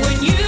when you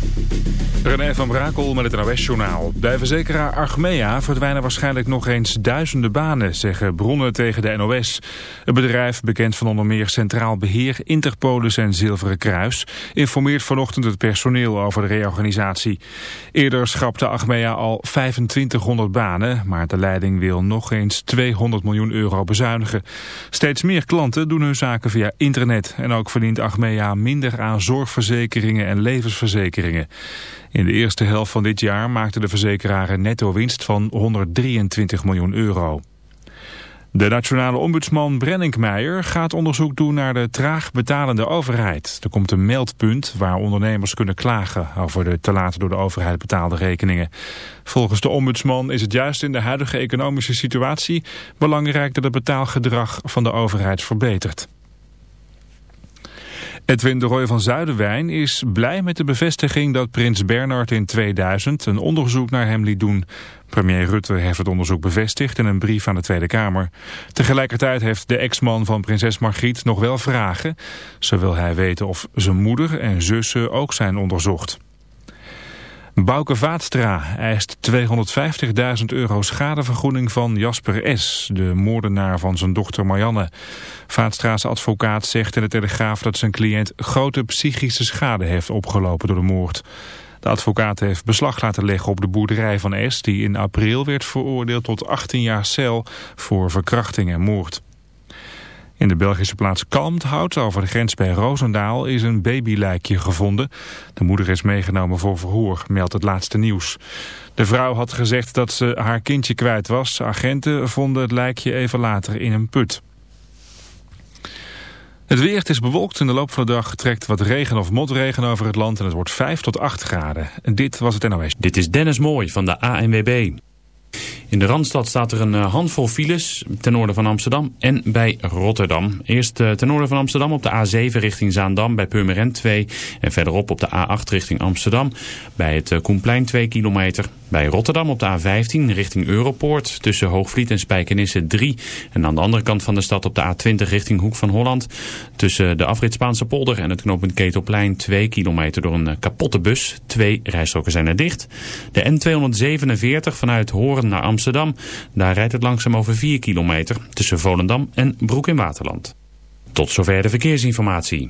René van Brakel met het NOS-journaal. Bij verzekeraar Archmea verdwijnen waarschijnlijk nog eens duizenden banen, zeggen bronnen tegen de NOS. Het bedrijf, bekend van onder meer Centraal Beheer, Interpolis en Zilveren Kruis, informeert vanochtend het personeel over de reorganisatie. Eerder schrapte Archmea al 2500 banen, maar de leiding wil nog eens 200 miljoen euro bezuinigen. Steeds meer klanten doen hun zaken via internet en ook verdient Achmea minder aan zorgverzekeringen en levensverzekeringen. In de eerste helft van dit jaar maakte de verzekeraar een netto winst van 123 miljoen euro. De nationale ombudsman Brenninkmeijer gaat onderzoek doen naar de traag betalende overheid. Er komt een meldpunt waar ondernemers kunnen klagen over de te laat door de overheid betaalde rekeningen. Volgens de ombudsman is het juist in de huidige economische situatie belangrijk dat het betaalgedrag van de overheid verbetert. Edwin de Roy van Zuidenwijn is blij met de bevestiging dat prins Bernard in 2000 een onderzoek naar hem liet doen. Premier Rutte heeft het onderzoek bevestigd in een brief aan de Tweede Kamer. Tegelijkertijd heeft de ex-man van prinses Margriet nog wel vragen. Zo wil hij weten of zijn moeder en zussen ook zijn onderzocht. Bouke Vaatstra eist 250.000 euro schadevergoeding van Jasper S., de moordenaar van zijn dochter Marianne. Vaatstra's advocaat zegt in de Telegraaf dat zijn cliënt grote psychische schade heeft opgelopen door de moord. De advocaat heeft beslag laten leggen op de boerderij van S, die in april werd veroordeeld tot 18 jaar cel voor verkrachting en moord. In de Belgische plaats Kalmthout, over de grens bij Roosendaal, is een babylijkje gevonden. De moeder is meegenomen voor verhoor, meldt het laatste nieuws. De vrouw had gezegd dat ze haar kindje kwijt was. Agenten vonden het lijkje even later in een put. Het weer is bewolkt. In de loop van de dag trekt wat regen of motregen over het land en het wordt 5 tot 8 graden. En dit was het NOS. Dit is Dennis Mooi van de ANWB. In de Randstad staat er een eh, handvol files ten noorden van Amsterdam en bij Rotterdam. Eerst eh, ten noorden van Amsterdam op de A7 richting Zaandam bij Purmerend 2. En verderop op de A8 richting Amsterdam bij het eh, Koenplein 2 kilometer. Bij Rotterdam op de A15 richting Europoort tussen Hoogvliet en Spijkenisse 3. En aan de andere kant van de stad op de A20 richting Hoek van Holland. Tussen de afrit Spaanse polder en het knooppunt Ketelplein 2 kilometer door een kapotte bus. Twee rijstroken zijn er dicht. De N247 vanuit Horen naar Amsterdam. Daar rijdt het langzaam over 4 kilometer tussen Volendam en Broek in Waterland. Tot zover de verkeersinformatie.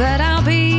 but I'll be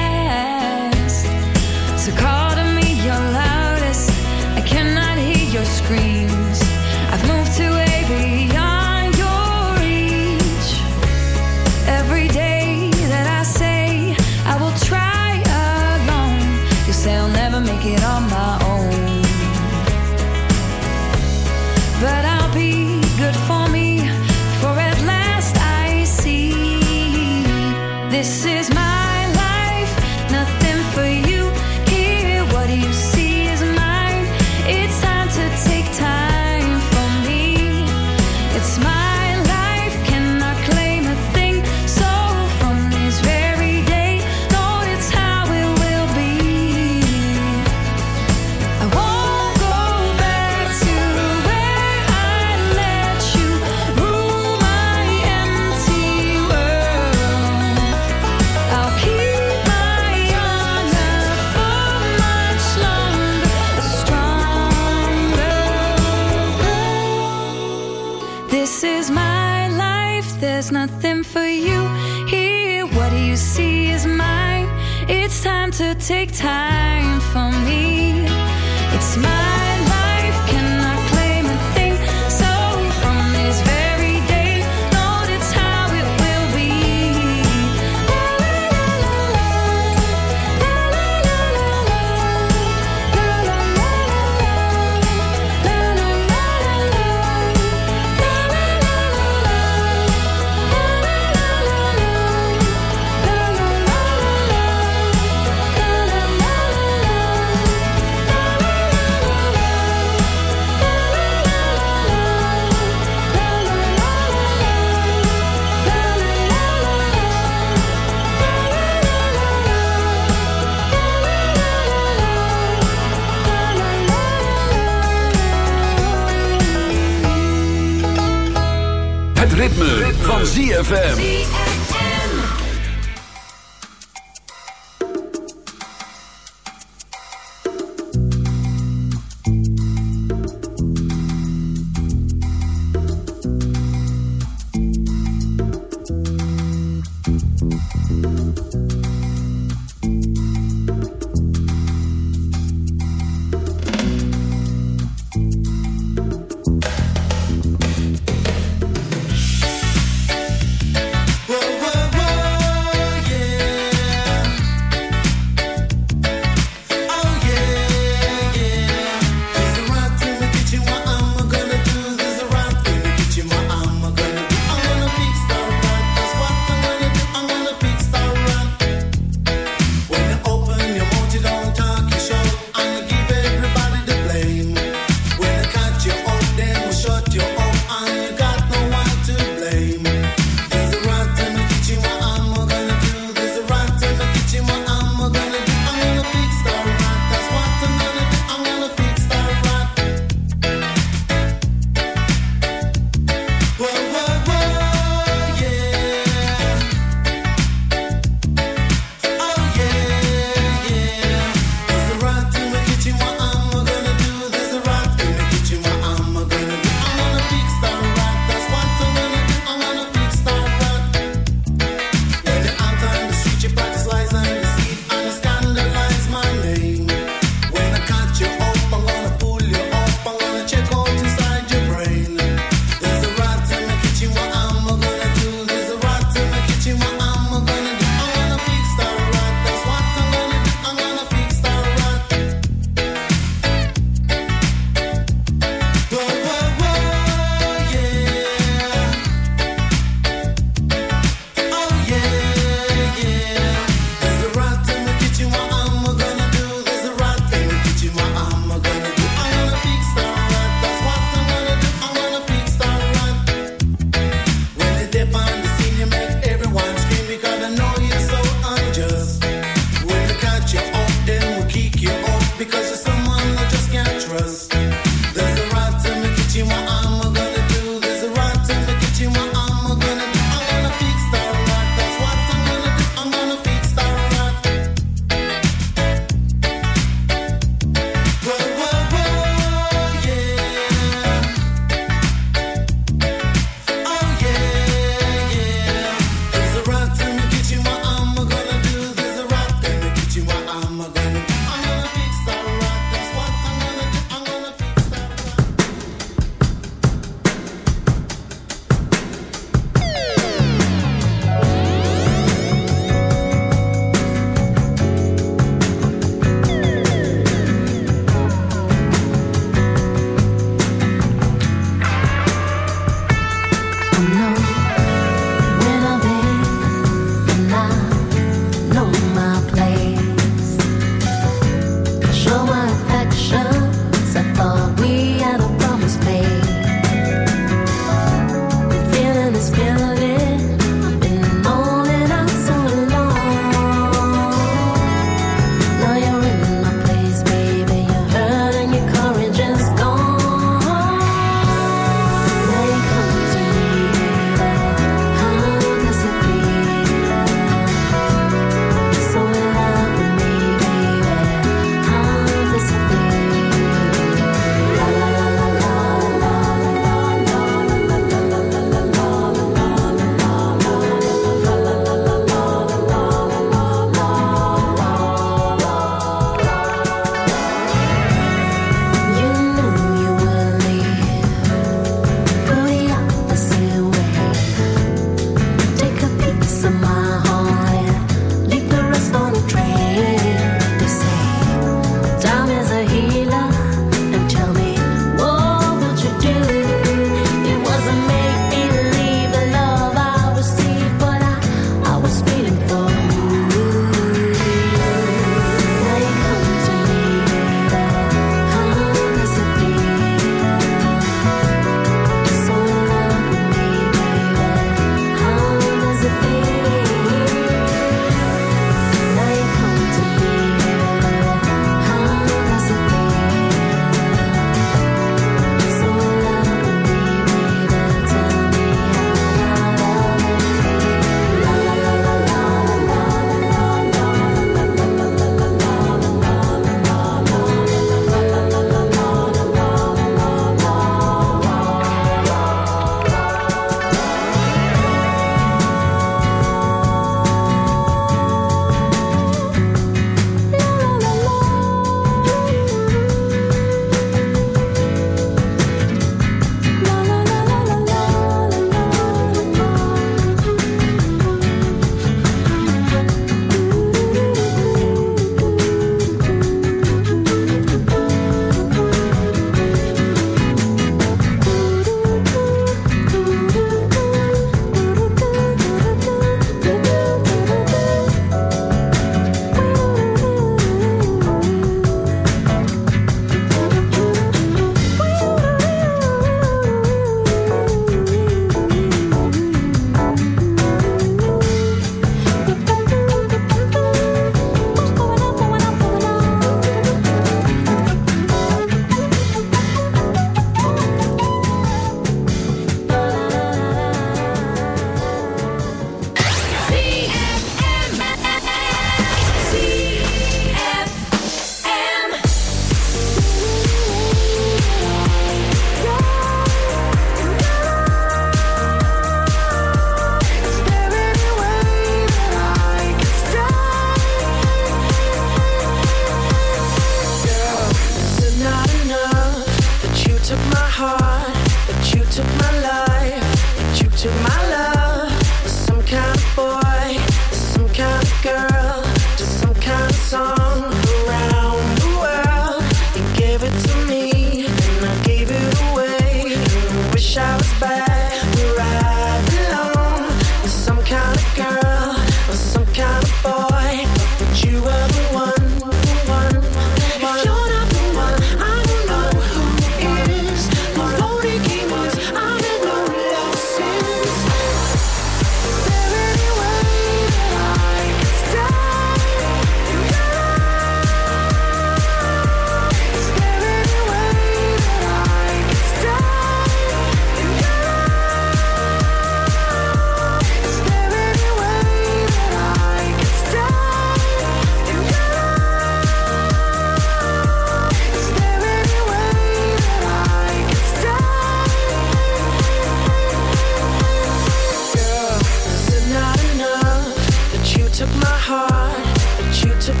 heart that you took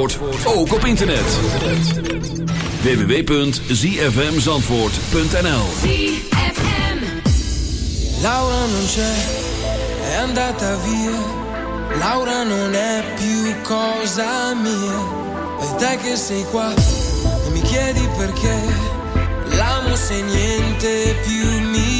Ook op internet. www.zfmzandvoort.nl Laura non c'è, è andata via. Laura non è più cosa mia. E te che sei qua e mi chiedi perché. L'amo se niente più mia.